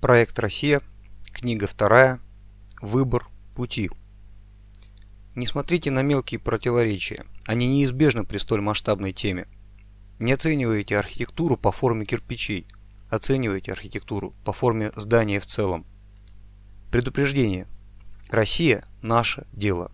Проект «Россия», книга вторая, «Выбор пути». Не смотрите на мелкие противоречия, они неизбежны при столь масштабной теме. Не оценивайте архитектуру по форме кирпичей, оценивайте архитектуру по форме здания в целом. Предупреждение. Россия – наше дело.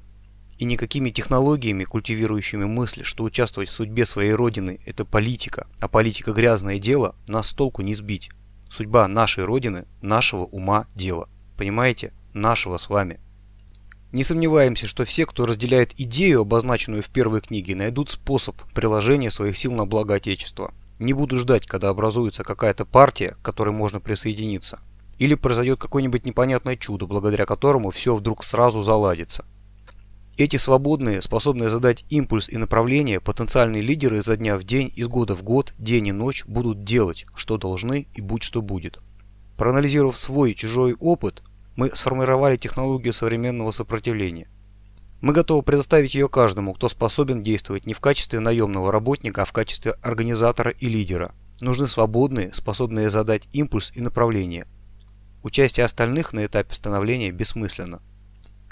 И никакими технологиями, культивирующими мысль, что участвовать в судьбе своей родины – это политика, а политика – грязное дело, нас с толку не сбить. Судьба нашей родины – нашего ума дело. Понимаете? Нашего с вами. Не сомневаемся, что все, кто разделяет идею, обозначенную в первой книге, найдут способ приложения своих сил на благо Отечества. Не буду ждать, когда образуется какая-то партия, к которой можно присоединиться. Или произойдет какое-нибудь непонятное чудо, благодаря которому все вдруг сразу заладится. Эти свободные, способные задать импульс и направление, потенциальные лидеры изо дня в день, из года в год, день и ночь будут делать, что должны и будь что будет. Проанализировав свой и чужой опыт, мы сформировали технологию современного сопротивления. Мы готовы предоставить ее каждому, кто способен действовать не в качестве наемного работника, а в качестве организатора и лидера. Нужны свободные, способные задать импульс и направление. Участие остальных на этапе становления бессмысленно.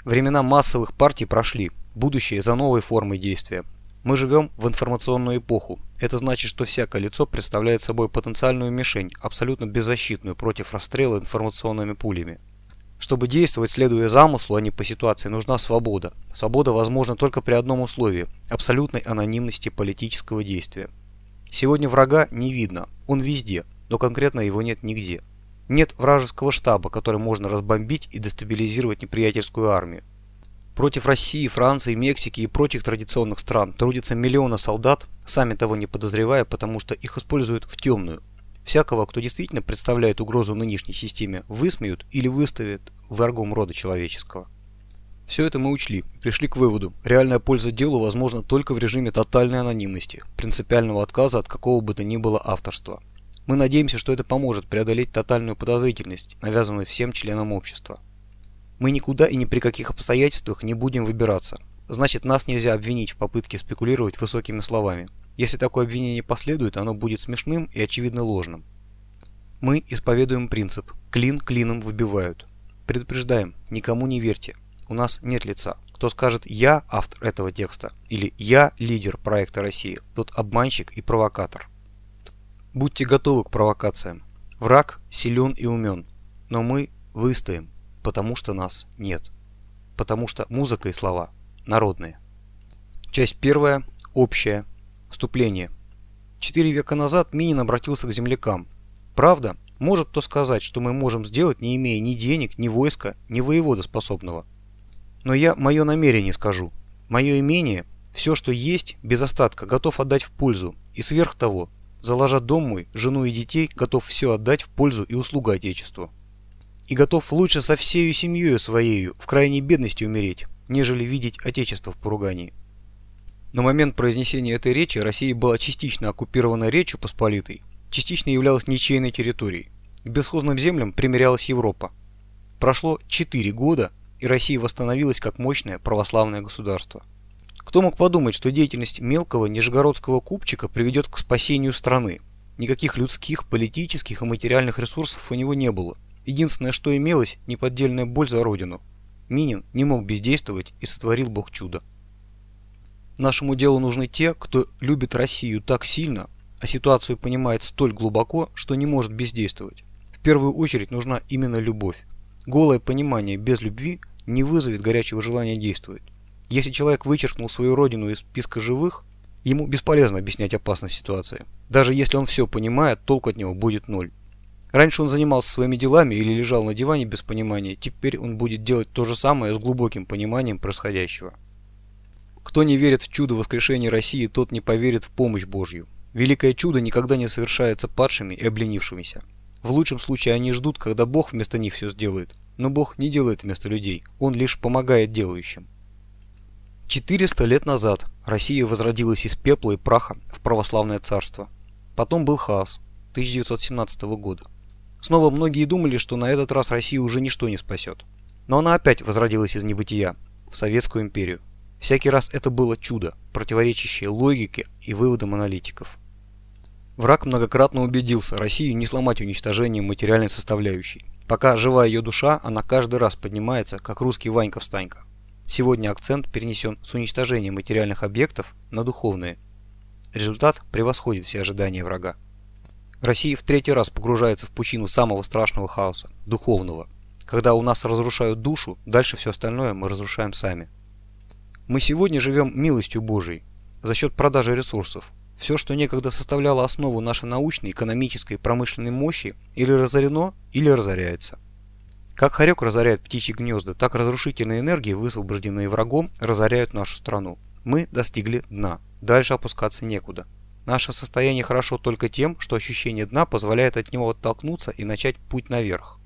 Времена массовых партий прошли, будущее за новой формой действия. Мы живем в информационную эпоху. Это значит, что всякое лицо представляет собой потенциальную мишень, абсолютно беззащитную против расстрела информационными пулями. Чтобы действовать, следуя замыслу, а не по ситуации, нужна свобода. Свобода возможна только при одном условии – абсолютной анонимности политического действия. Сегодня врага не видно, он везде, но конкретно его нет нигде. Нет вражеского штаба, который можно разбомбить и дестабилизировать неприятельскую армию. Против России, Франции, Мексики и прочих традиционных стран трудятся миллионы солдат, сами того не подозревая, потому что их используют в темную. Всякого, кто действительно представляет угрозу нынешней системе, высмеют или выставят врагом рода человеческого. Все это мы учли и пришли к выводу, реальная польза делу возможна только в режиме тотальной анонимности, принципиального отказа от какого бы то ни было авторства. Мы надеемся, что это поможет преодолеть тотальную подозрительность, навязанную всем членам общества. Мы никуда и ни при каких обстоятельствах не будем выбираться. Значит, нас нельзя обвинить в попытке спекулировать высокими словами. Если такое обвинение последует, оно будет смешным и очевидно ложным. Мы исповедуем принцип «клин клином выбивают». Предупреждаем, никому не верьте. У нас нет лица. Кто скажет «я автор этого текста» или «я лидер проекта России», тот обманщик и провокатор. Будьте готовы к провокациям. Враг силен и умен, но мы выстоим, потому что нас нет. Потому что музыка и слова народные. Часть первая. Общая. Вступление. Четыре века назад Минин обратился к землякам. Правда, может кто сказать, что мы можем сделать, не имея ни денег, ни войска, ни воевода способного. Но я мое намерение скажу. Мое имение, все, что есть, без остатка, готов отдать в пользу, и сверх того, заложа дом мой, жену и детей, готов все отдать в пользу и услугу Отечеству. И готов лучше со всею семьей своею в крайней бедности умереть, нежели видеть Отечество в поругании. На момент произнесения этой речи Россия была частично оккупирована Речью Посполитой, частично являлась ничейной территорией. К бесхозным землям примерялась Европа. Прошло 4 года, и Россия восстановилась как мощное православное государство. Кто мог подумать, что деятельность мелкого нижегородского купчика приведет к спасению страны? Никаких людских, политических и материальных ресурсов у него не было. Единственное, что имелось, неподдельная боль за родину. Минин не мог бездействовать и сотворил Бог чудо. Нашему делу нужны те, кто любит Россию так сильно, а ситуацию понимает столь глубоко, что не может бездействовать. В первую очередь нужна именно любовь. Голое понимание без любви не вызовет горячего желания действовать. Если человек вычеркнул свою родину из списка живых, ему бесполезно объяснять опасность ситуации. Даже если он все понимает, толку от него будет ноль. Раньше он занимался своими делами или лежал на диване без понимания, теперь он будет делать то же самое с глубоким пониманием происходящего. Кто не верит в чудо воскрешения России, тот не поверит в помощь Божью. Великое чудо никогда не совершается падшими и обленившимися. В лучшем случае они ждут, когда Бог вместо них все сделает. Но Бог не делает вместо людей, Он лишь помогает делающим. 400 лет назад Россия возродилась из пепла и праха в православное царство. Потом был хаос 1917 года. Снова многие думали, что на этот раз Россию уже ничто не спасет. Но она опять возродилась из небытия в Советскую империю. Всякий раз это было чудо, противоречащее логике и выводам аналитиков. Враг многократно убедился Россию не сломать уничтожением материальной составляющей. Пока жива ее душа, она каждый раз поднимается, как русский Ванька-встанька. Сегодня акцент перенесен с уничтожения материальных объектов на духовные. Результат превосходит все ожидания врага. Россия в третий раз погружается в пучину самого страшного хаоса – духовного. Когда у нас разрушают душу, дальше все остальное мы разрушаем сами. Мы сегодня живем милостью Божией за счет продажи ресурсов. Все, что некогда составляло основу нашей научной, экономической промышленной мощи, или разорено, или разоряется. Как хорек разоряет птичьи гнезда, так разрушительные энергии, высвобожденные врагом, разоряют нашу страну. Мы достигли дна. Дальше опускаться некуда. Наше состояние хорошо только тем, что ощущение дна позволяет от него оттолкнуться и начать путь наверх.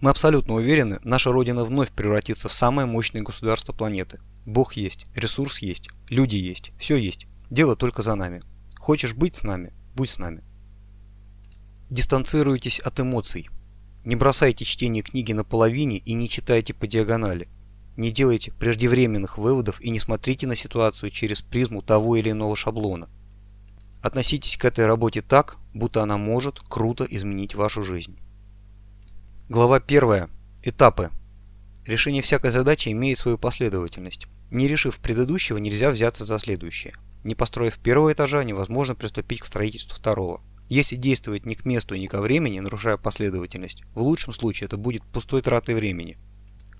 Мы абсолютно уверены, наша Родина вновь превратится в самое мощное государство планеты. Бог есть, ресурс есть, люди есть, все есть. Дело только за нами. Хочешь быть с нами, будь с нами. Дистанцируйтесь от эмоций. Не бросайте чтение книги на половине и не читайте по диагонали. Не делайте преждевременных выводов и не смотрите на ситуацию через призму того или иного шаблона. Относитесь к этой работе так, будто она может круто изменить вашу жизнь. Глава 1. Этапы. Решение всякой задачи имеет свою последовательность. Не решив предыдущего, нельзя взяться за следующее. Не построив первого этажа, невозможно приступить к строительству второго. Если действовать не к месту и не ко времени, нарушая последовательность, в лучшем случае это будет пустой тратой времени.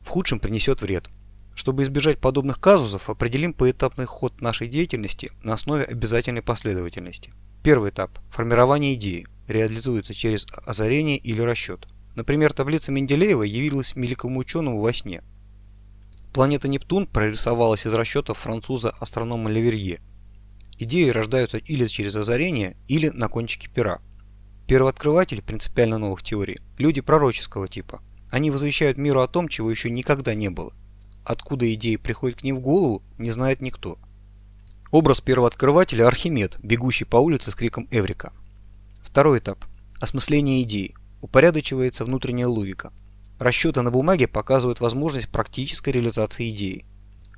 В худшем принесет вред. Чтобы избежать подобных казусов, определим поэтапный ход нашей деятельности на основе обязательной последовательности. Первый этап – формирование идеи, реализуется через озарение или расчет. Например, таблица Менделеева явилась великому ученому во сне. Планета Нептун прорисовалась из расчетов француза-астронома Леверье. Идеи рождаются или через озарение, или на кончике пера. Первооткрыватель принципиально новых теорий – люди пророческого типа. Они возвещают миру о том, чего еще никогда не было – Откуда идеи приходят к ним в голову, не знает никто. Образ первооткрывателя – Архимед, бегущий по улице с криком «Эврика». Второй этап – осмысление идеи. Упорядочивается внутренняя логика. Расчеты на бумаге показывают возможность практической реализации идеи.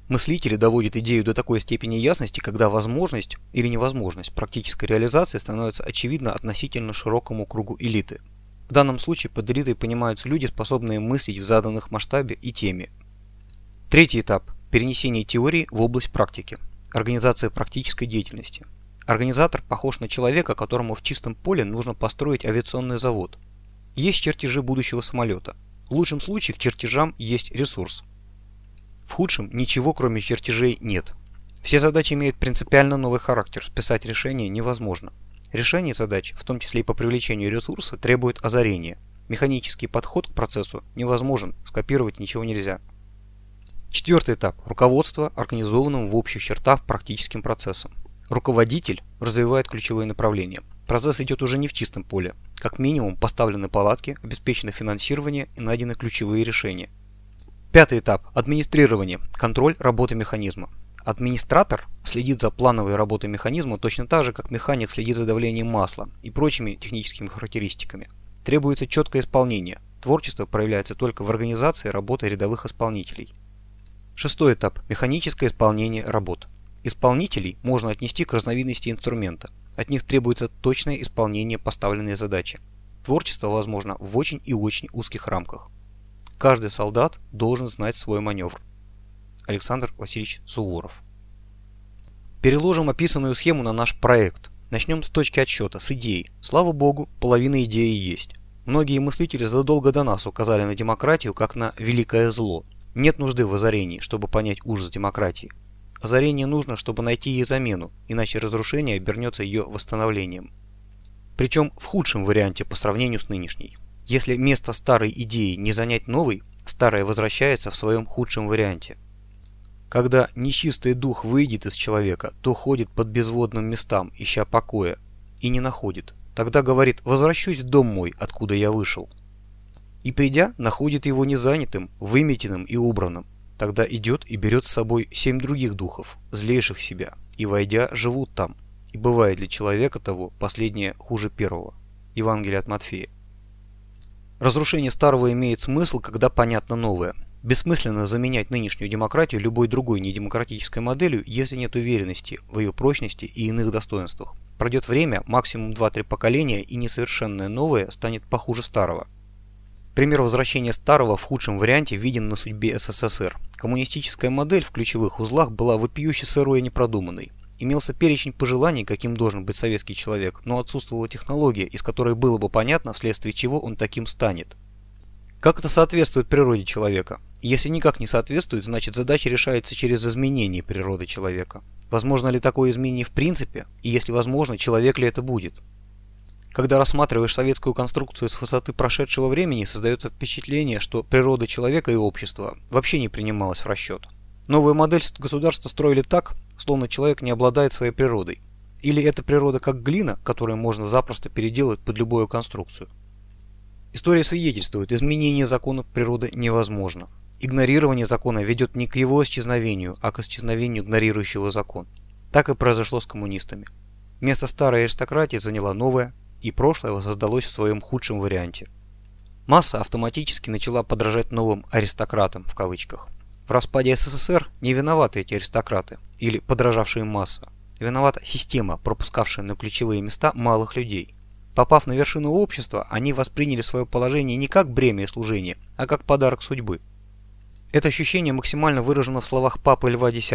Мыслители доводят идею до такой степени ясности, когда возможность или невозможность практической реализации становится очевидна относительно широкому кругу элиты. В данном случае под элитой понимаются люди, способные мыслить в заданных масштабе и теме, Третий этап – перенесение теории в область практики. Организация практической деятельности. Организатор похож на человека, которому в чистом поле нужно построить авиационный завод. Есть чертежи будущего самолета. В лучшем случае к чертежам есть ресурс. В худшем ничего кроме чертежей нет. Все задачи имеют принципиально новый характер, списать решение невозможно. Решение задач, в том числе и по привлечению ресурса, требует озарения. Механический подход к процессу невозможен, скопировать ничего нельзя. Четвертый этап – руководство организованным в общих чертах практическим процессом. Руководитель развивает ключевые направления. Процесс идет уже не в чистом поле. Как минимум поставлены палатки, обеспечено финансирование и найдены ключевые решения. Пятый этап – администрирование, контроль работы механизма. Администратор следит за плановой работой механизма точно так же, как механик следит за давлением масла и прочими техническими характеристиками. Требуется четкое исполнение. Творчество проявляется только в организации работы рядовых исполнителей. Шестой этап – механическое исполнение работ. Исполнителей можно отнести к разновидности инструмента. От них требуется точное исполнение поставленной задачи. Творчество возможно в очень и очень узких рамках. Каждый солдат должен знать свой маневр. Александр Васильевич Суворов. Переложим описанную схему на наш проект. Начнем с точки отсчета, с идеи. Слава богу, половина идеи есть. Многие мыслители задолго до нас указали на демократию как на великое зло, нет нужды в озарении, чтобы понять ужас демократии. Озарение нужно, чтобы найти ей замену, иначе разрушение обернется ее восстановлением. Причем в худшем варианте по сравнению с нынешней. Если место старой идеи не занять новой, старая возвращается в своем худшем варианте. Когда нечистый дух выйдет из человека, то ходит под безводным местам, ища покоя, и не находит. Тогда говорит «возвращусь в дом мой, откуда я вышел» и придя, находит его незанятым, выметенным и убранным. Тогда идет и берет с собой семь других духов, злейших себя, и, войдя, живут там. И бывает для человека того последнее хуже первого. Евангелие от Матфея. Разрушение старого имеет смысл, когда понятно новое. Бессмысленно заменять нынешнюю демократию любой другой недемократической моделью, если нет уверенности в ее прочности и иных достоинствах. Пройдет время, максимум 2-3 поколения, и несовершенное новое станет похуже старого – Пример возвращения старого в худшем варианте виден на судьбе СССР. Коммунистическая модель в ключевых узлах была вопиюще сырой и непродуманной. Имелся перечень пожеланий, каким должен быть советский человек, но отсутствовала технология, из которой было бы понятно, вследствие чего он таким станет. Как это соответствует природе человека? Если никак не соответствует, значит задача решается через изменение природы человека. Возможно ли такое изменение в принципе? И если возможно, человек ли это будет? Когда рассматриваешь советскую конструкцию с высоты прошедшего времени, создается впечатление, что природа человека и общества вообще не принималась в расчет. Новую модель государства строили так, словно человек не обладает своей природой. Или эта природа как глина, которую можно запросто переделать под любую конструкцию. История свидетельствует, изменение законов природы невозможно. Игнорирование закона ведет не к его исчезновению, а к исчезновению игнорирующего закон. Так и произошло с коммунистами. Место старой аристократии заняла новая, и прошлое воссоздалось в своем худшем варианте. Масса автоматически начала подражать новым «аристократам» в кавычках. В распаде СССР не виноваты эти аристократы, или подражавшие масса. Виновата система, пропускавшая на ключевые места малых людей. Попав на вершину общества, они восприняли свое положение не как бремя и служение, а как подарок судьбы. Это ощущение максимально выражено в словах Папы Льва X.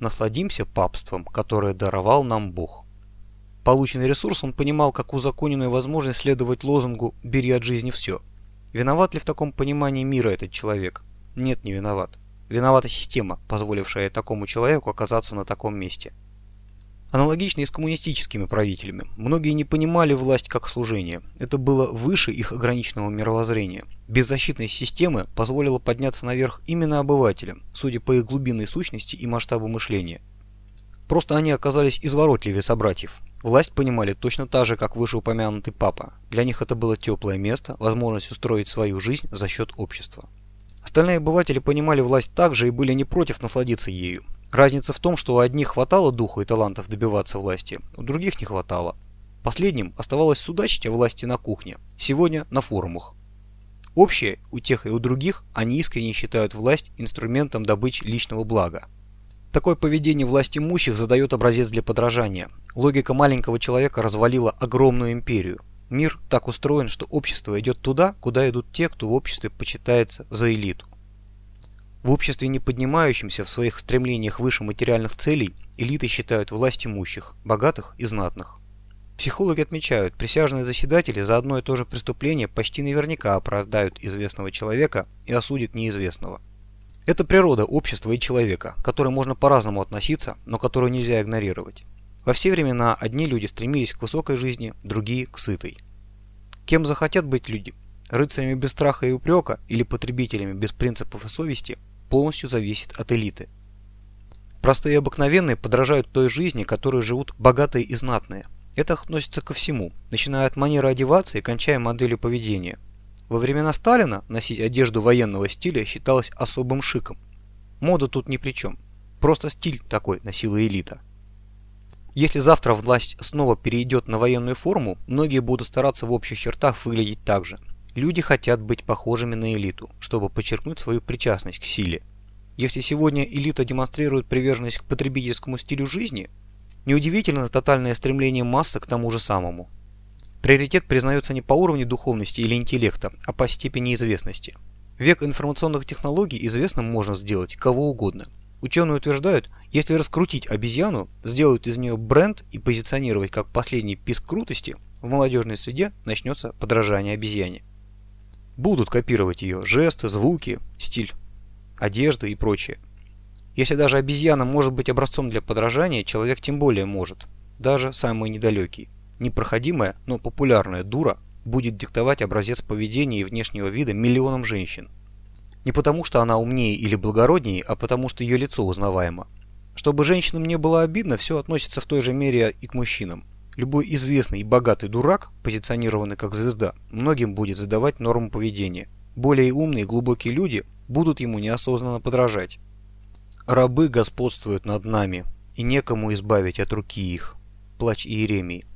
«Насладимся папством, которое даровал нам Бог». Полученный ресурс он понимал как узаконенную возможность следовать лозунгу «бери от жизни все». Виноват ли в таком понимании мира этот человек? Нет, не виноват. Виновата система, позволившая такому человеку оказаться на таком месте. Аналогично и с коммунистическими правителями. Многие не понимали власть как служение. Это было выше их ограниченного мировоззрения. Беззащитность системы позволила подняться наверх именно обывателям, судя по их глубинной сущности и масштабу мышления. Просто они оказались изворотливее собратьев. Власть понимали точно так же, как вышеупомянутый папа. Для них это было теплое место, возможность устроить свою жизнь за счет общества. Остальные обыватели понимали власть так же и были не против насладиться ею. Разница в том, что у одних хватало духа и талантов добиваться власти, у других не хватало. Последним оставалось судачить о власти на кухне, сегодня на форумах. Общее у тех и у других, они искренне считают власть инструментом добычи личного блага. Такое поведение власть имущих задает образец для подражания. Логика маленького человека развалила огромную империю. Мир так устроен, что общество идет туда, куда идут те, кто в обществе почитается за элиту. В обществе, не поднимающемся в своих стремлениях выше материальных целей, элиты считают власть имущих, богатых и знатных. Психологи отмечают, присяжные заседатели за одно и то же преступление почти наверняка оправдают известного человека и осудят неизвестного. Это природа общества и человека, к которой можно по-разному относиться, но которую нельзя игнорировать. Во все времена одни люди стремились к высокой жизни, другие – к сытой. Кем захотят быть люди? Рыцарями без страха и упрека или потребителями без принципов и совести полностью зависит от элиты. Простые и обыкновенные подражают той жизни, которой живут богатые и знатные. Это относится ко всему, начиная от манеры одеваться и кончая моделью поведения. Во времена Сталина носить одежду военного стиля считалось особым шиком. Мода тут ни при чем. Просто стиль такой носила элита. Если завтра власть снова перейдет на военную форму, многие будут стараться в общих чертах выглядеть так же. Люди хотят быть похожими на элиту, чтобы подчеркнуть свою причастность к силе. Если сегодня элита демонстрирует приверженность к потребительскому стилю жизни, неудивительно тотальное стремление массы к тому же самому. Приоритет признается не по уровню духовности или интеллекта, а по степени известности. Век информационных технологий известным можно сделать кого угодно – Ученые утверждают, если раскрутить обезьяну, сделают из нее бренд и позиционировать как последний писк крутости, в молодежной среде начнется подражание обезьяне. Будут копировать ее жесты, звуки, стиль, одежда и прочее. Если даже обезьяна может быть образцом для подражания, человек тем более может. Даже самый недалекий. Непроходимая, но популярная дура будет диктовать образец поведения и внешнего вида миллионам женщин. Не потому, что она умнее или благороднее, а потому, что ее лицо узнаваемо. Чтобы женщинам не было обидно, все относится в той же мере и к мужчинам. Любой известный и богатый дурак, позиционированный как звезда, многим будет задавать норму поведения. Более умные и глубокие люди будут ему неосознанно подражать. Рабы господствуют над нами, и некому избавить от руки их. Плач Иеремии.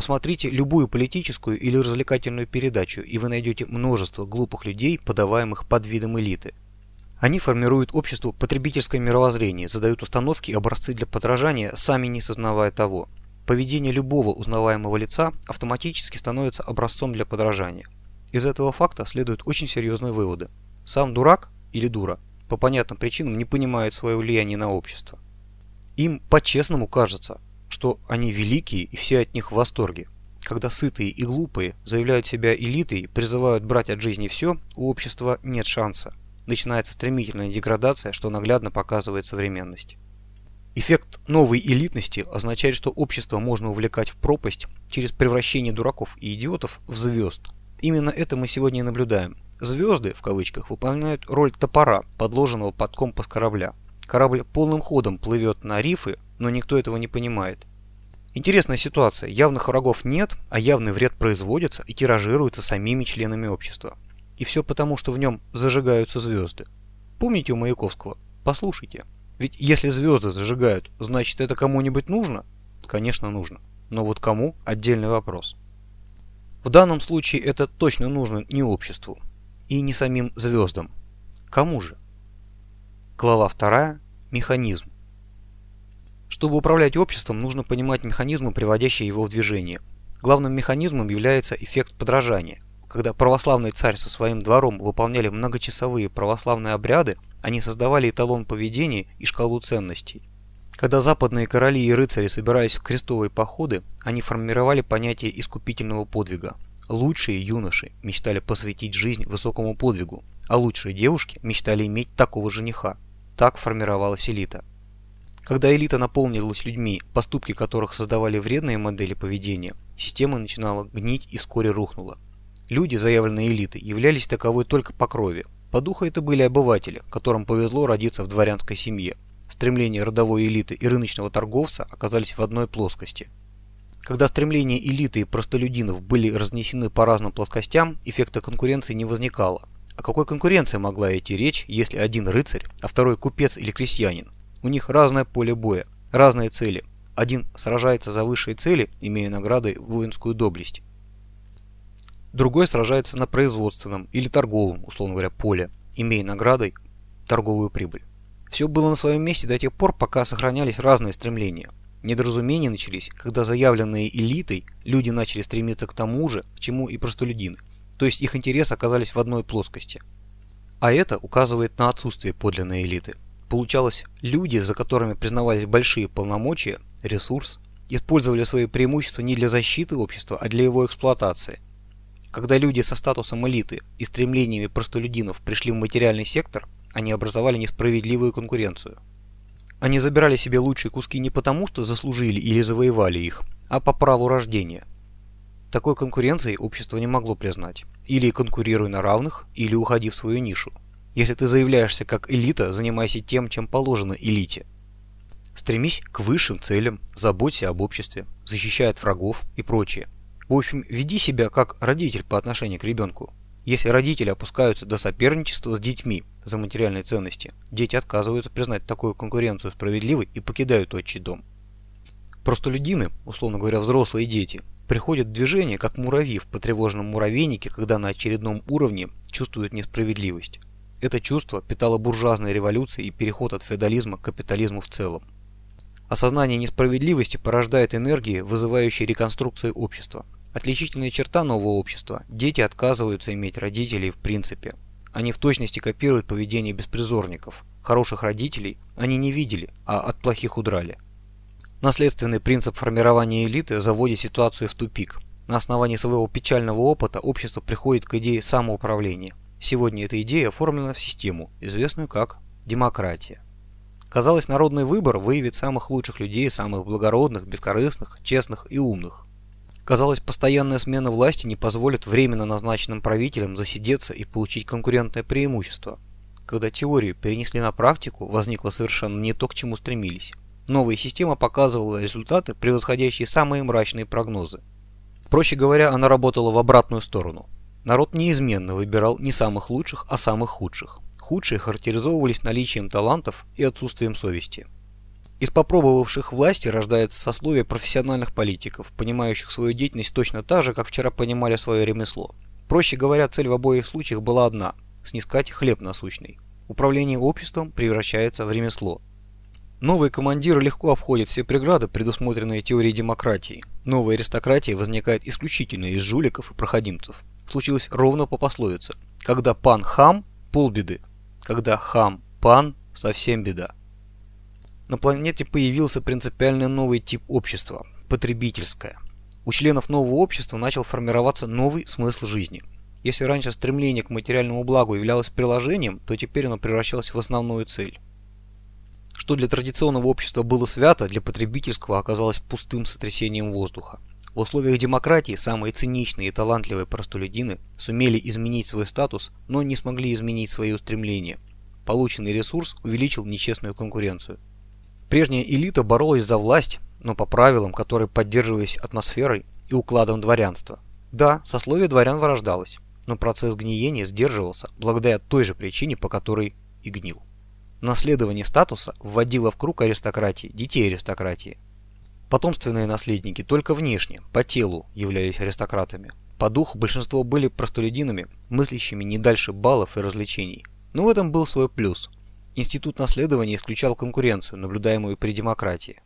Посмотрите любую политическую или развлекательную передачу, и вы найдете множество глупых людей, подаваемых под видом элиты. Они формируют обществу потребительское мировоззрение, задают установки и образцы для подражания, сами не сознавая того. Поведение любого узнаваемого лица автоматически становится образцом для подражания. Из этого факта следуют очень серьезные выводы. Сам дурак или дура по понятным причинам не понимает свое влияние на общество. Им по-честному кажется, что они великие и все от них в восторге. Когда сытые и глупые заявляют себя элитой, призывают брать от жизни все, у общества нет шанса. Начинается стремительная деградация, что наглядно показывает современность. Эффект новой элитности означает, что общество можно увлекать в пропасть через превращение дураков и идиотов в звезд. Именно это мы сегодня и наблюдаем. Звезды, в кавычках, выполняют роль топора, подложенного под компас корабля. Корабль полным ходом плывет на рифы, но никто этого не понимает. Интересная ситуация. Явных врагов нет, а явный вред производится и тиражируется самими членами общества. И все потому, что в нем зажигаются звезды. Помните у Маяковского? Послушайте. Ведь если звезды зажигают, значит это кому-нибудь нужно? Конечно нужно. Но вот кому – отдельный вопрос. В данном случае это точно нужно не обществу и не самим звездам. Кому же? Глава 2. Механизм. Чтобы управлять обществом, нужно понимать механизмы, приводящие его в движение. Главным механизмом является эффект подражания. Когда православный царь со своим двором выполняли многочасовые православные обряды, они создавали эталон поведения и шкалу ценностей. Когда западные короли и рыцари собирались в крестовые походы, они формировали понятие искупительного подвига. Лучшие юноши мечтали посвятить жизнь высокому подвигу, а лучшие девушки мечтали иметь такого жениха. Так формировалась элита. Когда элита наполнилась людьми, поступки которых создавали вредные модели поведения, система начинала гнить и вскоре рухнула. Люди, заявленные элитой, являлись таковой только по крови, по духу это были обыватели, которым повезло родиться в дворянской семье. Стремления родовой элиты и рыночного торговца оказались в одной плоскости. Когда стремления элиты и простолюдинов были разнесены по разным плоскостям, эффекта конкуренции не возникало. О какой конкуренции могла идти речь, если один рыцарь, а второй купец или крестьянин? У них разное поле боя, разные цели. Один сражается за высшие цели, имея наградой воинскую доблесть, Другой сражается на производственном или торговом, условно говоря, поле, имея наградой торговую прибыль. Все было на своем месте до тех пор, пока сохранялись разные стремления. Недоразумения начались, когда заявленные элитой люди начали стремиться к тому же, к чему и простолюдины, то есть их интересы оказались в одной плоскости. А это указывает на отсутствие подлинной элиты. Получалось, люди, за которыми признавались большие полномочия, ресурс, использовали свои преимущества не для защиты общества, а для его эксплуатации – когда люди со статусом элиты и стремлениями простолюдинов пришли в материальный сектор, они образовали несправедливую конкуренцию. Они забирали себе лучшие куски не потому, что заслужили или завоевали их, а по праву рождения. Такой конкуренции общество не могло признать. Или конкурируй на равных, или уходи в свою нишу. Если ты заявляешься как элита, занимайся тем, чем положено элите. Стремись к высшим целям, заботься об обществе, защищай от врагов и прочее. В общем, веди себя как родитель по отношению к ребенку. Если родители опускаются до соперничества с детьми за материальные ценности, дети отказываются признать такую конкуренцию справедливой и покидают отчий дом. Простолюдины, условно говоря, взрослые дети, приходят в движение, как муравьи в потревоженном муравейнике, когда на очередном уровне чувствуют несправедливость. Это чувство питало буржуазная революция и переход от феодализма к капитализму в целом. Осознание несправедливости порождает энергии, вызывающие реконструкцию общества. Отличительная черта нового общества – дети отказываются иметь родителей в принципе. Они в точности копируют поведение беспризорников. Хороших родителей они не видели, а от плохих удрали. Наследственный принцип формирования элиты заводит ситуацию в тупик. На основании своего печального опыта общество приходит к идее самоуправления. Сегодня эта идея оформлена в систему, известную как демократия. Казалось, народный выбор выявит самых лучших людей, самых благородных, бескорыстных, честных и умных. Казалось, постоянная смена власти не позволит временно назначенным правителям засидеться и получить конкурентное преимущество. Когда теорию перенесли на практику, возникло совершенно не то, к чему стремились. Новая система показывала результаты, превосходящие самые мрачные прогнозы. Проще говоря, она работала в обратную сторону. Народ неизменно выбирал не самых лучших, а самых худших. Худшие характеризовывались наличием талантов и отсутствием совести. Из попробовавших власти рождается сословие профессиональных политиков, понимающих свою деятельность точно так же, как вчера понимали свое ремесло. Проще говоря, цель в обоих случаях была одна – снискать хлеб насущный. Управление обществом превращается в ремесло. Новые командиры легко обходят все преграды, предусмотренные теорией демократии. Новая аристократия возникает исключительно из жуликов и проходимцев. Случилось ровно по пословице. Когда пан хам, полбеды. Когда хам пан, совсем беда. На планете появился принципиально новый тип общества – потребительское. У членов нового общества начал формироваться новый смысл жизни. Если раньше стремление к материальному благу являлось приложением, то теперь оно превращалось в основную цель. Что для традиционного общества было свято, для потребительского оказалось пустым сотрясением воздуха. В условиях демократии самые циничные и талантливые простолюдины сумели изменить свой статус, но не смогли изменить свои устремления. Полученный ресурс увеличил нечестную конкуренцию. Прежняя элита боролась за власть, но по правилам, которые поддерживались атмосферой и укладом дворянства. Да, сословие дворян вырождалось, но процесс гниения сдерживался благодаря той же причине, по которой и гнил. Наследование статуса вводило в круг аристократии детей аристократии. Потомственные наследники только внешне, по телу, являлись аристократами. По духу большинство были простолюдинами, мыслящими не дальше баллов и развлечений. Но в этом был свой плюс. Институт наследования исключал конкуренцию, наблюдаемую при демократии.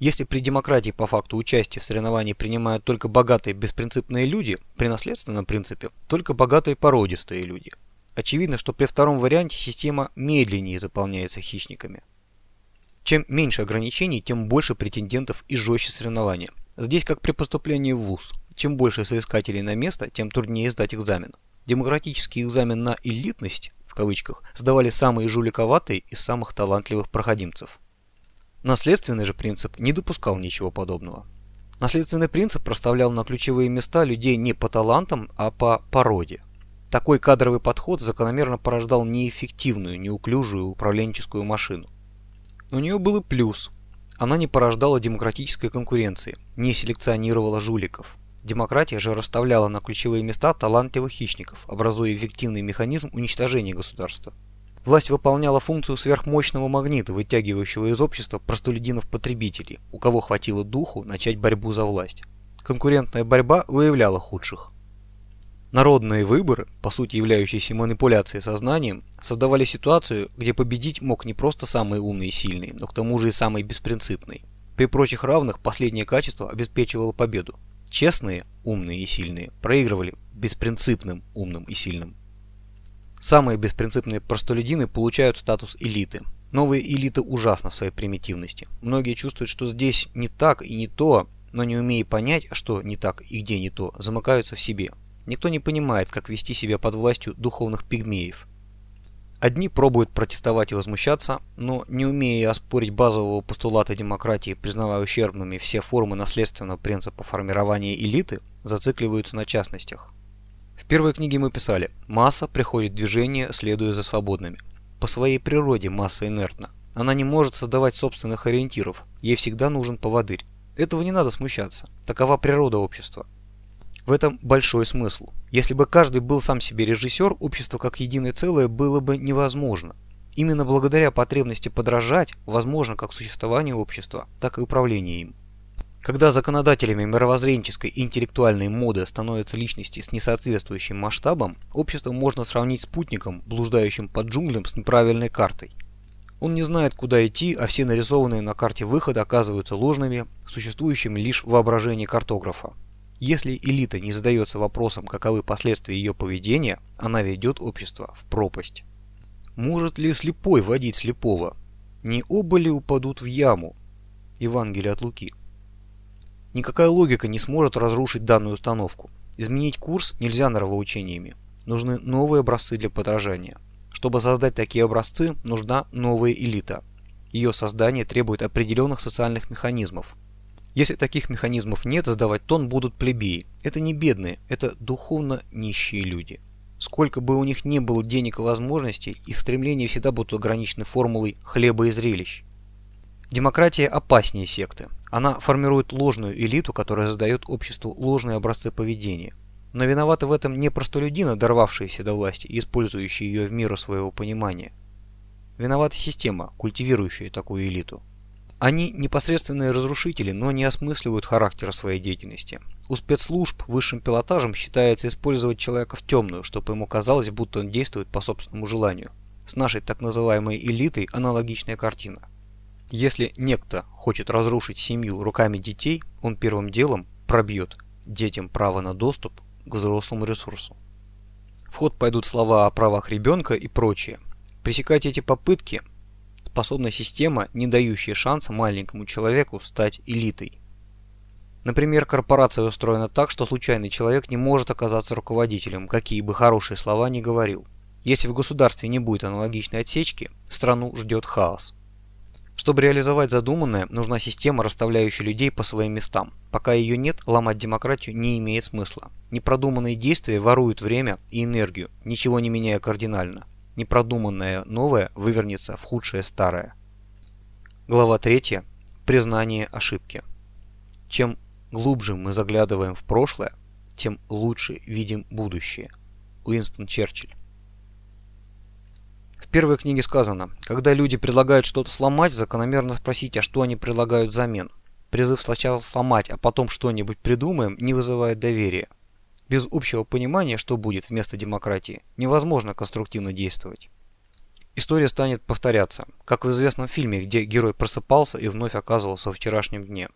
Если при демократии по факту участия в соревновании принимают только богатые беспринципные люди, при наследственном принципе только богатые породистые люди – Очевидно, что при втором варианте система медленнее заполняется хищниками. Чем меньше ограничений, тем больше претендентов и жестче соревнования. Здесь как при поступлении в ВУЗ. Чем больше соискателей на место, тем труднее сдать экзамен. Демократический экзамен на «элитность» в кавычках сдавали самые жуликоватые из самых талантливых проходимцев. Наследственный же принцип не допускал ничего подобного. Наследственный принцип проставлял на ключевые места людей не по талантам, а по породе – такой кадровый подход закономерно порождал неэффективную, неуклюжую управленческую машину. У нее был и плюс. Она не порождала демократической конкуренции, не селекционировала жуликов. Демократия же расставляла на ключевые места талантливых хищников, образуя эффективный механизм уничтожения государства. Власть выполняла функцию сверхмощного магнита, вытягивающего из общества простолюдинов-потребителей, у кого хватило духу начать борьбу за власть. Конкурентная борьба выявляла худших. Народные выборы, по сути являющиеся манипуляцией сознанием, создавали ситуацию, где победить мог не просто самый умный и сильный, но к тому же и самый беспринципный. При прочих равных последнее качество обеспечивало победу. Честные, умные и сильные проигрывали беспринципным, умным и сильным. Самые беспринципные простолюдины получают статус элиты. Новые элиты ужасны в своей примитивности. Многие чувствуют, что здесь не так и не то, но не умея понять, что не так и где не то, замыкаются в себе – Никто не понимает, как вести себя под властью духовных пигмеев. Одни пробуют протестовать и возмущаться, но не умея оспорить базового постулата демократии, признавая ущербными все формы наследственного принципа формирования элиты, зацикливаются на частностях. В первой книге мы писали «Масса приходит в движение, следуя за свободными». По своей природе масса инертна. Она не может создавать собственных ориентиров, ей всегда нужен поводырь. Этого не надо смущаться. Такова природа общества. В этом большой смысл. Если бы каждый был сам себе режиссер, общество как единое целое было бы невозможно. Именно благодаря потребности подражать возможно как существование общества, так и управление им. Когда законодателями мировоззренческой и интеллектуальной моды становятся личности с несоответствующим масштабом, общество можно сравнить с путником, блуждающим под джунглям с неправильной картой. Он не знает, куда идти, а все нарисованные на карте выходы оказываются ложными, существующими лишь в воображении картографа. Если элита не задается вопросом, каковы последствия ее поведения, она ведет общество в пропасть. Может ли слепой водить слепого? Не оба ли упадут в яму? Евангелие от Луки. Никакая логика не сможет разрушить данную установку. Изменить курс нельзя нравоучениями. Нужны новые образцы для подражания. Чтобы создать такие образцы, нужна новая элита. Ее создание требует определенных социальных механизмов, если таких механизмов нет, сдавать тон будут плебеи. Это не бедные, это духовно нищие люди. Сколько бы у них не было денег и возможностей, их стремления всегда будут ограничены формулой хлеба и зрелищ. Демократия опаснее секты. Она формирует ложную элиту, которая задает обществу ложные образцы поведения. Но виноваты в этом не простолюдины, дорвавшиеся до власти и использующие ее в меру своего понимания. Виновата система, культивирующая такую элиту. Они непосредственные разрушители, но не осмысливают характера своей деятельности. У спецслужб высшим пилотажем считается использовать человека в темную, чтобы ему казалось, будто он действует по собственному желанию. С нашей так называемой элитой аналогичная картина. Если некто хочет разрушить семью руками детей, он первым делом пробьет детям право на доступ к взрослому ресурсу. В ход пойдут слова о правах ребенка и прочее. Пресекать эти попытки способна система, не дающая шанса маленькому человеку стать элитой. Например, корпорация устроена так, что случайный человек не может оказаться руководителем, какие бы хорошие слова ни говорил. Если в государстве не будет аналогичной отсечки, страну ждет хаос. Чтобы реализовать задуманное, нужна система, расставляющая людей по своим местам. Пока ее нет, ломать демократию не имеет смысла. Непродуманные действия воруют время и энергию, ничего не меняя кардинально. Непродуманное новое вывернется в худшее старое. Глава 3. Признание ошибки. Чем глубже мы заглядываем в прошлое, тем лучше видим будущее. Уинстон Черчилль. В первой книге сказано, когда люди предлагают что-то сломать, закономерно спросить, а что они предлагают взамен. Призыв сначала сломать, а потом что-нибудь придумаем, не вызывает доверия. Без общего понимания, что будет вместо демократии, невозможно конструктивно действовать. История станет повторяться, как в известном фильме, где герой просыпался и вновь оказывался в вчерашнем дне.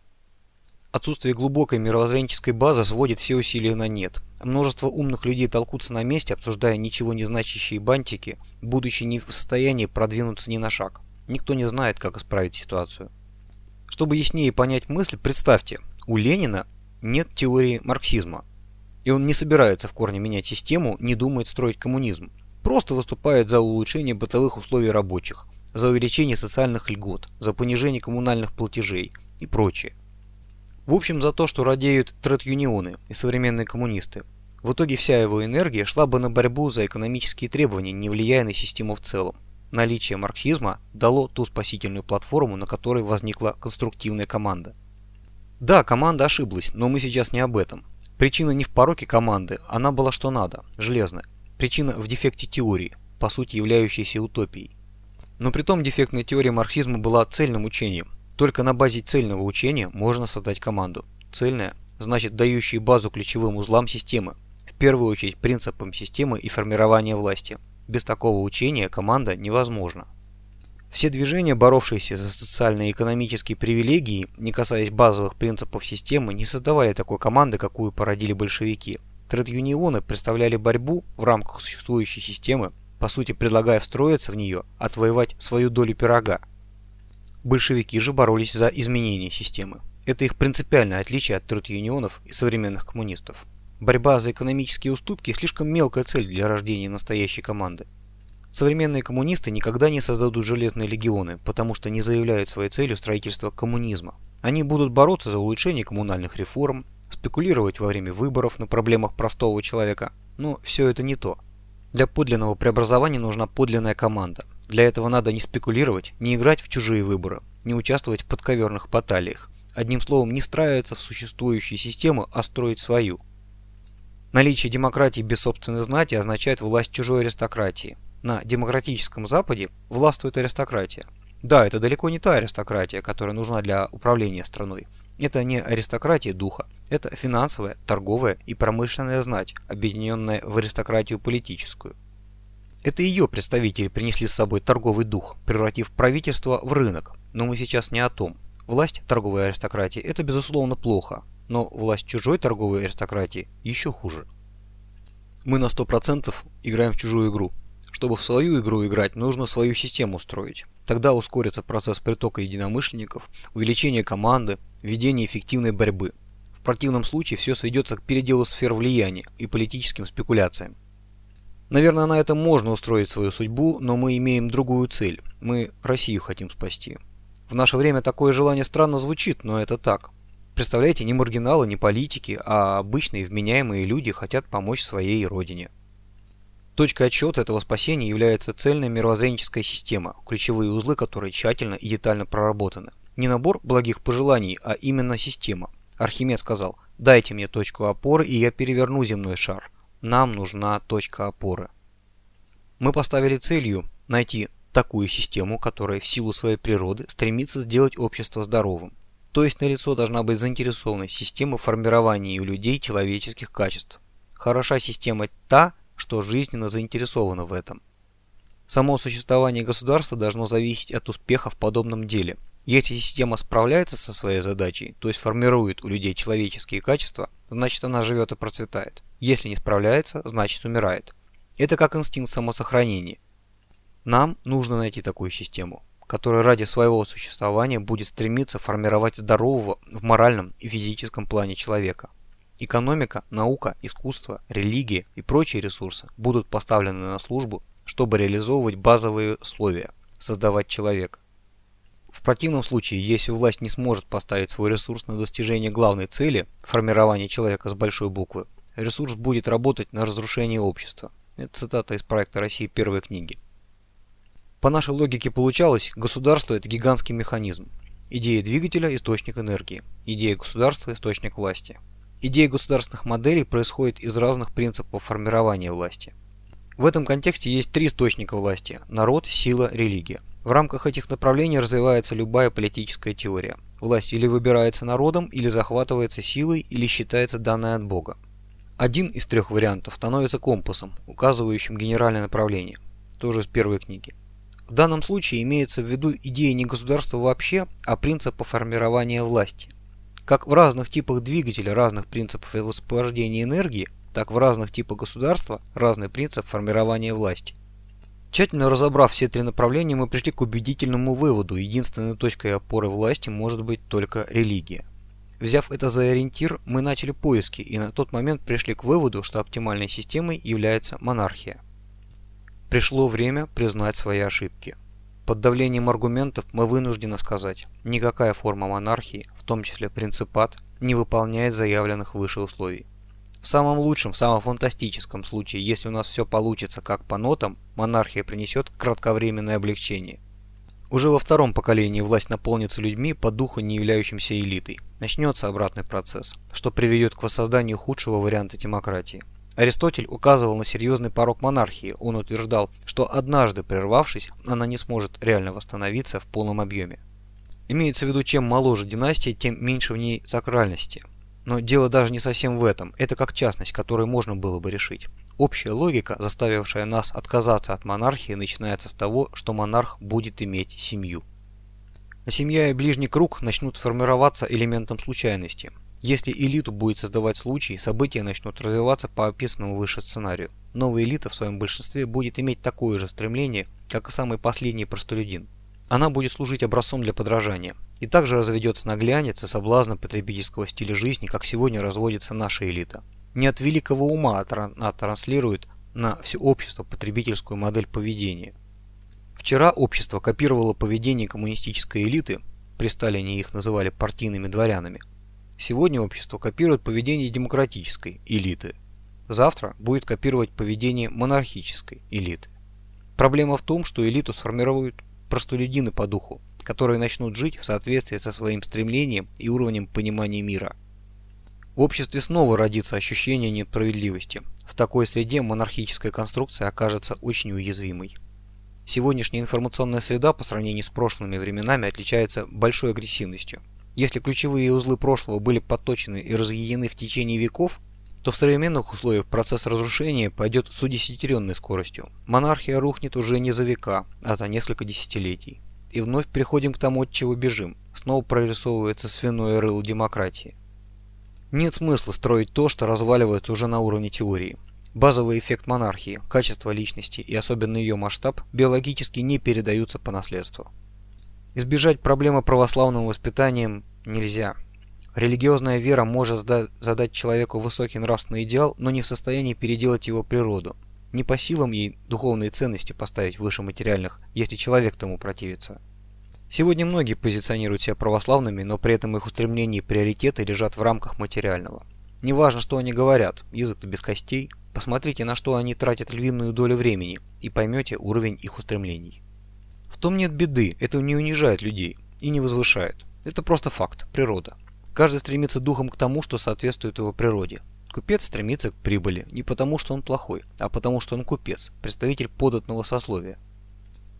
Отсутствие глубокой мировоззренческой базы сводит все усилия на нет. Множество умных людей толкутся на месте, обсуждая ничего не значащие бантики, будучи не в состоянии продвинуться ни на шаг. Никто не знает, как исправить ситуацию. Чтобы яснее понять мысль, представьте, у Ленина нет теории марксизма. И он не собирается в корне менять систему, не думает строить коммунизм. Просто выступает за улучшение бытовых условий рабочих, за увеличение социальных льгот, за понижение коммунальных платежей и прочее. В общем, за то, что радеют тред-юнионы и современные коммунисты. В итоге вся его энергия шла бы на борьбу за экономические требования, не влияя на систему в целом. Наличие марксизма дало ту спасительную платформу, на которой возникла конструктивная команда. Да, команда ошиблась, но мы сейчас не об этом. Причина не в пороке команды, она была что надо, железная. Причина в дефекте теории, по сути являющейся утопией. Но при том дефектная теория марксизма была цельным учением, только на базе цельного учения можно создать команду. Цельная значит дающие базу ключевым узлам системы, в первую очередь принципам системы и формирования власти. Без такого учения команда невозможна. Все движения, боровшиеся за социальные и экономические привилегии, не касаясь базовых принципов системы, не создавали такой команды, какую породили большевики. Тред-юнионы представляли борьбу в рамках существующей системы, по сути предлагая встроиться в нее, отвоевать свою долю пирога. Большевики же боролись за изменение системы. Это их принципиальное отличие от трудюнионов и современных коммунистов. Борьба за экономические уступки – слишком мелкая цель для рождения настоящей команды. Современные коммунисты никогда не создадут железные легионы, потому что не заявляют своей целью строительство коммунизма. Они будут бороться за улучшение коммунальных реформ, спекулировать во время выборов на проблемах простого человека, но все это не то. Для подлинного преобразования нужна подлинная команда, для этого надо не спекулировать, не играть в чужие выборы, не участвовать в подковерных баталиях. Одним словом, не встраиваться в существующую систему, а строить свою. Наличие демократии без собственной знати означает власть чужой аристократии. На демократическом Западе властвует аристократия. Да, это далеко не та аристократия, которая нужна для управления страной. Это не аристократия духа, это финансовая, торговая и промышленная знать, объединенная в аристократию политическую. Это ее представители принесли с собой торговый дух, превратив правительство в рынок. Но мы сейчас не о том. Власть торговой аристократии – это безусловно плохо, но власть чужой торговой аристократии еще хуже. Мы на 100% играем в чужую игру. Чтобы в свою игру играть, нужно свою систему строить. Тогда ускорится процесс притока единомышленников, увеличение команды, введение эффективной борьбы. В противном случае все сведется к переделу сфер влияния и политическим спекуляциям. Наверное, на этом можно устроить свою судьбу, но мы имеем другую цель. Мы Россию хотим спасти. В наше время такое желание странно звучит, но это так. Представляете, не маргиналы, не политики, а обычные вменяемые люди хотят помочь своей родине. Точкой отсчета этого спасения является цельная мировоззренческая система, ключевые узлы которой тщательно и детально проработаны. Не набор благих пожеланий, а именно система. Архимед сказал, дайте мне точку опоры, и я переверну земной шар. Нам нужна точка опоры. Мы поставили целью найти такую систему, которая в силу своей природы стремится сделать общество здоровым. То есть налицо должна быть заинтересованность системы формирования у людей человеческих качеств. Хороша система та, что жизненно заинтересована в этом. Само существование государства должно зависеть от успеха в подобном деле. Если система справляется со своей задачей, то есть формирует у людей человеческие качества, значит она живет и процветает. Если не справляется, значит умирает. Это как инстинкт самосохранения. Нам нужно найти такую систему, которая ради своего существования будет стремиться формировать здорового в моральном и физическом плане человека. Экономика, наука, искусство, религия и прочие ресурсы будут поставлены на службу, чтобы реализовывать базовые условия, создавать человека. В противном случае, если власть не сможет поставить свой ресурс на достижение главной цели – формирования человека с большой буквы, ресурс будет работать на разрушение общества. Это цитата из проекта России первой книги. По нашей логике получалось, государство – это гигантский механизм. Идея двигателя – источник энергии. Идея государства – источник власти. Идея государственных моделей происходит из разных принципов формирования власти. В этом контексте есть три источника власти – народ, сила, религия. В рамках этих направлений развивается любая политическая теория. Власть или выбирается народом, или захватывается силой, или считается данной от Бога. Один из трех вариантов становится компасом, указывающим генеральное направление, тоже из первой книги. В данном случае имеется в виду идея не государства вообще, а принципа формирования власти. Как в разных типах двигателя разных принципов воспроизвождения энергии, так в разных типах государства разный принцип формирования власти. Тщательно разобрав все три направления, мы пришли к убедительному выводу, единственной точкой опоры власти может быть только религия. Взяв это за ориентир, мы начали поиски и на тот момент пришли к выводу, что оптимальной системой является монархия. Пришло время признать свои ошибки. Под давлением аргументов мы вынуждены сказать, никакая форма монархии, в том числе принципат, не выполняет заявленных выше условий. В самом лучшем, самом фантастическом случае, если у нас все получится как по нотам, монархия принесет кратковременное облегчение. Уже во втором поколении власть наполнится людьми по духу не являющимся элитой. Начнется обратный процесс, что приведет к воссозданию худшего варианта демократии. Аристотель указывал на серьезный порог монархии. Он утверждал, что однажды прервавшись, она не сможет реально восстановиться в полном объеме. Имеется в виду, чем моложе династия, тем меньше в ней сакральности. Но дело даже не совсем в этом. Это как частность, которую можно было бы решить. Общая логика, заставившая нас отказаться от монархии, начинается с того, что монарх будет иметь семью. Семья и ближний круг начнут формироваться элементом случайности. Если элиту будет создавать случай, события начнут развиваться по описанному выше сценарию. Новая элита в своем большинстве будет иметь такое же стремление, как и самый последний простолюдин. Она будет служить образцом для подражания. И также разведется на глянец и соблазна потребительского стиля жизни, как сегодня разводится наша элита. Не от великого ума она транслирует на все общество потребительскую модель поведения. Вчера общество копировало поведение коммунистической элиты, при Сталине их называли партийными дворянами, Сегодня общество копирует поведение демократической элиты. Завтра будет копировать поведение монархической элиты. Проблема в том, что элиту сформируют простолюдины по духу, которые начнут жить в соответствии со своим стремлением и уровнем понимания мира. В обществе снова родится ощущение несправедливости. В такой среде монархическая конструкция окажется очень уязвимой. Сегодняшняя информационная среда по сравнению с прошлыми временами отличается большой агрессивностью. Если ключевые узлы прошлого были подточены и разъединены в течение веков, то в современных условиях процесс разрушения пойдет с удесятеренной скоростью. Монархия рухнет уже не за века, а за несколько десятилетий. И вновь приходим к тому, от чего бежим. Снова прорисовывается свиное рыло демократии. Нет смысла строить то, что разваливается уже на уровне теории. Базовый эффект монархии, качество личности и особенно ее масштаб биологически не передаются по наследству. Избежать проблемы православным воспитанием нельзя. Религиозная вера может задать человеку высокий нравственный идеал, но не в состоянии переделать его природу. Не по силам ей духовные ценности поставить выше материальных, если человек тому противится. Сегодня многие позиционируют себя православными, но при этом их устремления и приоритеты лежат в рамках материального. Неважно, что они говорят, язык-то без костей, посмотрите, на что они тратят львиную долю времени, и поймете уровень их устремлений. В том нет беды, это не унижает людей и не возвышает. Это просто факт, природа. Каждый стремится духом к тому, что соответствует его природе. Купец стремится к прибыли не потому, что он плохой, а потому, что он купец, представитель податного сословия.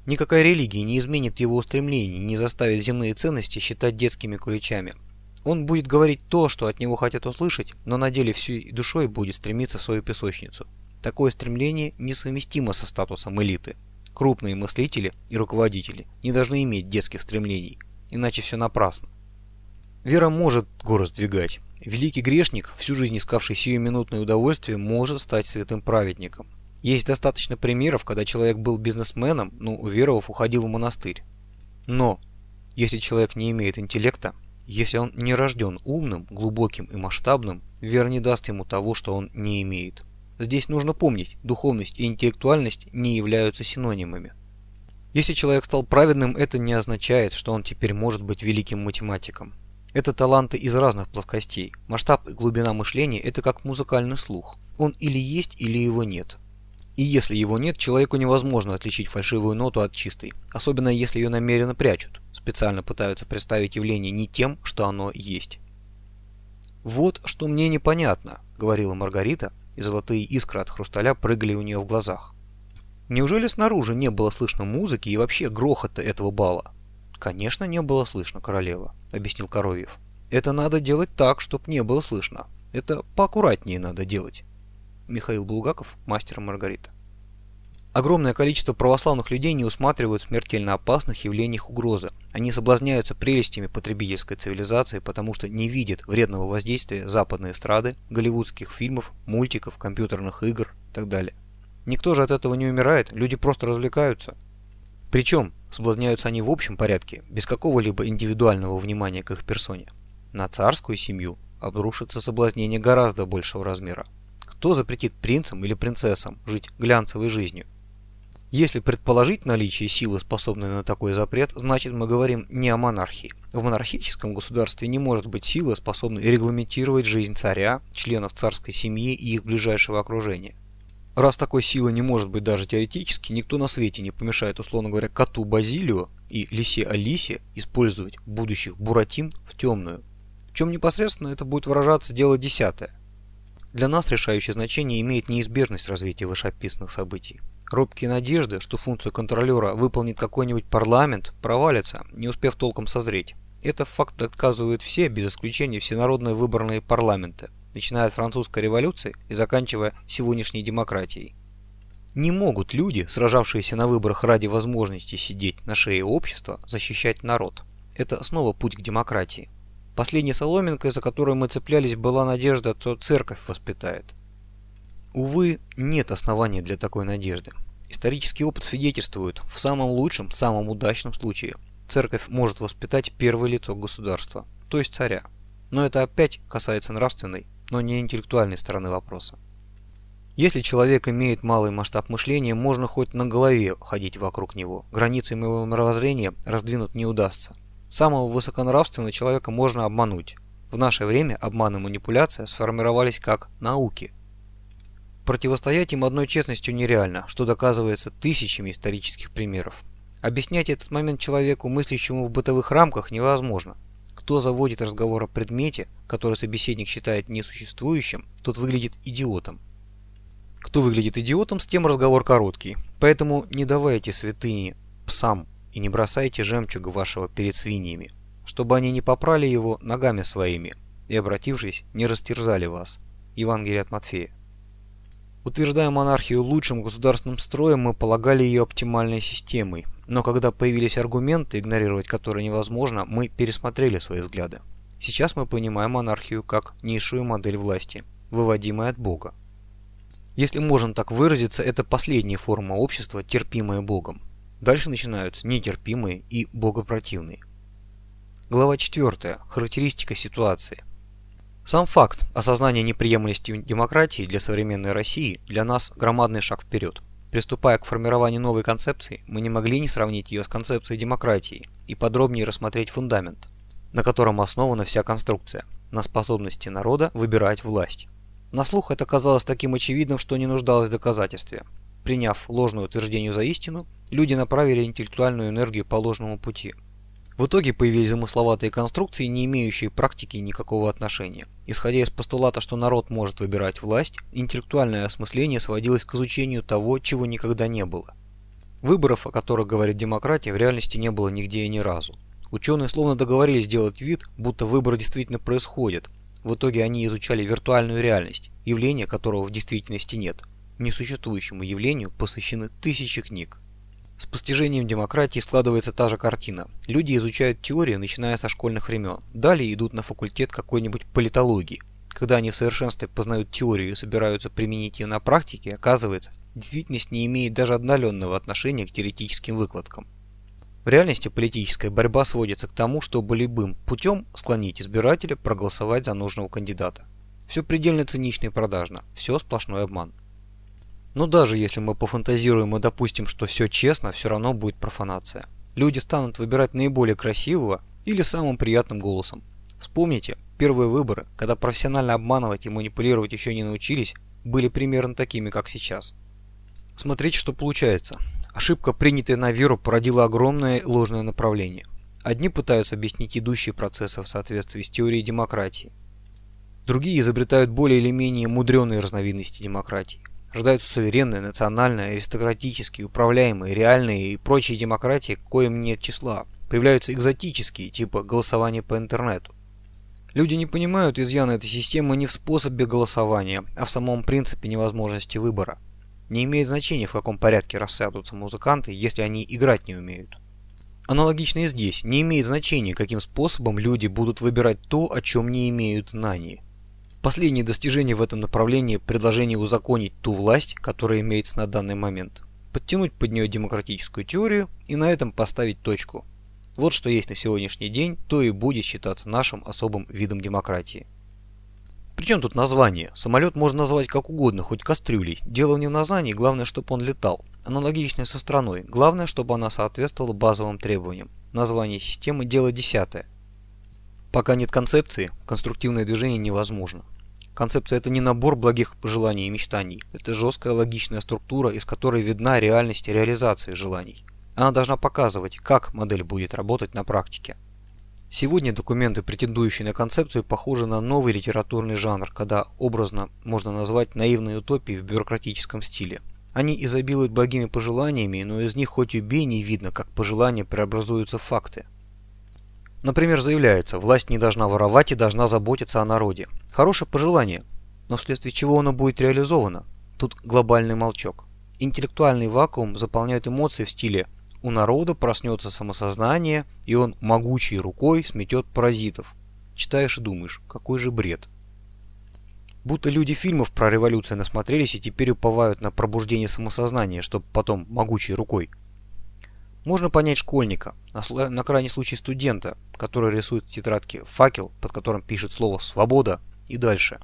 Никакая религия не изменит его устремлений не заставит земные ценности считать детскими куличами. Он будет говорить то, что от него хотят услышать, но на деле всей душой будет стремиться в свою песочницу. Такое стремление несовместимо со статусом элиты. Крупные мыслители и руководители не должны иметь детских стремлений, иначе все напрасно. Вера может город сдвигать. Великий грешник, всю жизнь искавший сиюминутное удовольствие, может стать святым праведником. Есть достаточно примеров, когда человек был бизнесменом, но, уверовав, уходил в монастырь. Но, если человек не имеет интеллекта, если он не рожден умным, глубоким и масштабным, вера не даст ему того, что он не имеет. Здесь нужно помнить, духовность и интеллектуальность не являются синонимами. Если человек стал праведным, это не означает, что он теперь может быть великим математиком. Это таланты из разных плоскостей. Масштаб и глубина мышления – это как музыкальный слух. Он или есть, или его нет. И если его нет, человеку невозможно отличить фальшивую ноту от чистой, особенно если ее намеренно прячут, специально пытаются представить явление не тем, что оно есть. «Вот что мне непонятно», — говорила Маргарита, и золотые искры от хрусталя прыгали у нее в глазах. «Неужели снаружи не было слышно музыки и вообще грохота этого бала?» «Конечно, не было слышно, королева», — объяснил Коровьев. «Это надо делать так, чтоб не было слышно. Это поаккуратнее надо делать». Михаил Булгаков, мастер Маргарита. Огромное количество православных людей не усматривают в смертельно опасных явлениях угрозы. Они соблазняются прелестями потребительской цивилизации, потому что не видят вредного воздействия западной эстрады, голливудских фильмов, мультиков, компьютерных игр и так далее. Никто же от этого не умирает, люди просто развлекаются. Причем соблазняются они в общем порядке, без какого-либо индивидуального внимания к их персоне. На царскую семью обрушится соблазнение гораздо большего размера. Кто запретит принцам или принцессам жить глянцевой жизнью? Если предположить наличие силы, способной на такой запрет, значит мы говорим не о монархии. В монархическом государстве не может быть силы, способной регламентировать жизнь царя, членов царской семьи и их ближайшего окружения. Раз такой силы не может быть даже теоретически, никто на свете не помешает, условно говоря, коту Базилио и лисе Алисе использовать будущих буратин в темную. В чем непосредственно это будет выражаться дело десятое. Для нас решающее значение имеет неизбежность развития вышеописанных событий. Робкие надежды, что функцию контролера выполнит какой-нибудь парламент, провалятся, не успев толком созреть. Это факт доказывают все, без исключения всенародные выборные парламенты, начиная от французской революции и заканчивая сегодняшней демократией. Не могут люди, сражавшиеся на выборах ради возможности сидеть на шее общества, защищать народ. Это снова путь к демократии. Последней соломинкой, за которую мы цеплялись, была надежда, что церковь воспитает. Увы, нет оснований для такой надежды. Исторический опыт свидетельствует, в самом лучшем, самом удачном случае, церковь может воспитать первое лицо государства, то есть царя. Но это опять касается нравственной, но не интеллектуальной стороны вопроса. Если человек имеет малый масштаб мышления, можно хоть на голове ходить вокруг него. Границы моего мировоззрения раздвинуть не удастся. Самого высоконравственного человека можно обмануть. В наше время обман и манипуляция сформировались как науки. Противостоять им одной честностью нереально, что доказывается тысячами исторических примеров. Объяснять этот момент человеку, мыслящему в бытовых рамках, невозможно. Кто заводит разговор о предмете, который собеседник считает несуществующим, тот выглядит идиотом. Кто выглядит идиотом, с тем разговор короткий. Поэтому не давайте святыни псам и не бросайте жемчуга вашего перед свиньями, чтобы они не попрали его ногами своими и, обратившись, не растерзали вас. Евангелие от Матфея. Утверждая монархию лучшим государственным строем, мы полагали ее оптимальной системой, но когда появились аргументы, игнорировать которые невозможно, мы пересмотрели свои взгляды. Сейчас мы понимаем монархию как низшую модель власти, выводимая от Бога. Если можно так выразиться, это последняя форма общества, терпимая Богом. Дальше начинаются нетерпимые и богопротивные. Глава 4. Характеристика ситуации. Сам факт осознания неприемлемости демократии для современной России для нас громадный шаг вперед. Приступая к формированию новой концепции, мы не могли не сравнить ее с концепцией демократии и подробнее рассмотреть фундамент, на котором основана вся конструкция, на способности народа выбирать власть. На слух это казалось таким очевидным, что не нуждалось в доказательстве. Приняв ложное утверждение за истину, люди направили интеллектуальную энергию по ложному пути. В итоге появились замысловатые конструкции, не имеющие практики никакого отношения. Исходя из постулата, что народ может выбирать власть, интеллектуальное осмысление сводилось к изучению того, чего никогда не было. Выборов, о которых говорит демократия, в реальности не было нигде и ни разу. Ученые словно договорились сделать вид, будто выборы действительно происходят. В итоге они изучали виртуальную реальность, явление которого в действительности нет. Несуществующему явлению посвящены тысячи книг. С постижением демократии складывается та же картина. Люди изучают теории, начиная со школьных времен. Далее идут на факультет какой-нибудь политологии. Когда они в совершенстве познают теорию и собираются применить ее на практике, оказывается, действительность не имеет даже отдаленного отношения к теоретическим выкладкам. В реальности политическая борьба сводится к тому, чтобы любым путем склонить избирателя проголосовать за нужного кандидата. Все предельно цинично и продажно, все сплошной обман. Но даже если мы пофантазируем и допустим, что все честно, все равно будет профанация. Люди станут выбирать наиболее красивого или самым приятным голосом. Вспомните, первые выборы, когда профессионально обманывать и манипулировать еще не научились, были примерно такими, как сейчас. Смотрите, что получается. Ошибка, принятая на веру, породила огромное ложное направление. Одни пытаются объяснить идущие процессы в соответствии с теорией демократии. Другие изобретают более или менее мудреные разновидности демократии. Рождаются суверенные, национальные, аристократические, управляемые, реальные и прочие демократии, коим нет числа. Появляются экзотические, типа голосования по интернету. Люди не понимают изъяна этой системы не в способе голосования, а в самом принципе невозможности выбора. Не имеет значения, в каком порядке рассядутся музыканты, если они играть не умеют. Аналогично и здесь, не имеет значения, каким способом люди будут выбирать то, о чем не имеют знаний. Последнее достижение в этом направлении – предложение узаконить ту власть, которая имеется на данный момент, подтянуть под нее демократическую теорию и на этом поставить точку. Вот что есть на сегодняшний день, то и будет считаться нашим особым видом демократии. Причем тут название? Самолет можно назвать как угодно, хоть кастрюлей. Дело не в названии, главное, чтобы он летал. Аналогично со страной. Главное, чтобы она соответствовала базовым требованиям. Название системы – дело десятое. Пока нет концепции, конструктивное движение невозможно. Концепция это не набор благих пожеланий и мечтаний. Это жесткая логичная структура, из которой видна реальность реализации желаний. Она должна показывать, как модель будет работать на практике. Сегодня документы, претендующие на концепцию, похожи на новый литературный жанр, когда образно можно назвать наивные утопии в бюрократическом стиле. Они изобилуют благими пожеланиями, но из них хоть убей не видно, как пожелания преобразуются в факты. Например, заявляется, власть не должна воровать и должна заботиться о народе. Хорошее пожелание, но вследствие чего оно будет реализовано? Тут глобальный молчок. Интеллектуальный вакуум заполняет эмоции в стиле «у народа проснется самосознание, и он могучей рукой сметет паразитов». Читаешь и думаешь, какой же бред. Будто люди фильмов про революцию насмотрелись и теперь уповают на пробуждение самосознания, чтобы потом могучей рукой можно понять школьника, на, крайний случай студента, который рисует в тетрадке факел, под которым пишет слово «свобода» и дальше.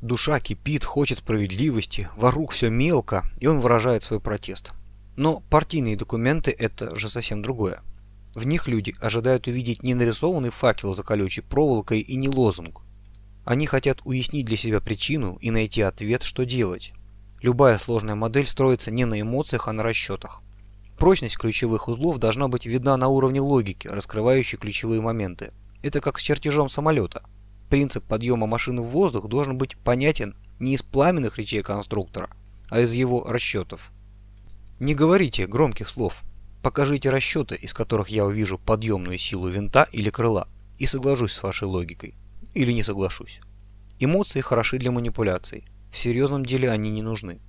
Душа кипит, хочет справедливости, вокруг все мелко, и он выражает свой протест. Но партийные документы – это же совсем другое. В них люди ожидают увидеть не нарисованный факел за колючей проволокой и не лозунг. Они хотят уяснить для себя причину и найти ответ, что делать. Любая сложная модель строится не на эмоциях, а на расчетах. Прочность ключевых узлов должна быть видна на уровне логики, раскрывающей ключевые моменты. Это как с чертежом самолета. Принцип подъема машины в воздух должен быть понятен не из пламенных речей конструктора, а из его расчетов. Не говорите громких слов. Покажите расчеты, из которых я увижу подъемную силу винта или крыла, и соглашусь с вашей логикой. Или не соглашусь. Эмоции хороши для манипуляций. В серьезном деле они не нужны.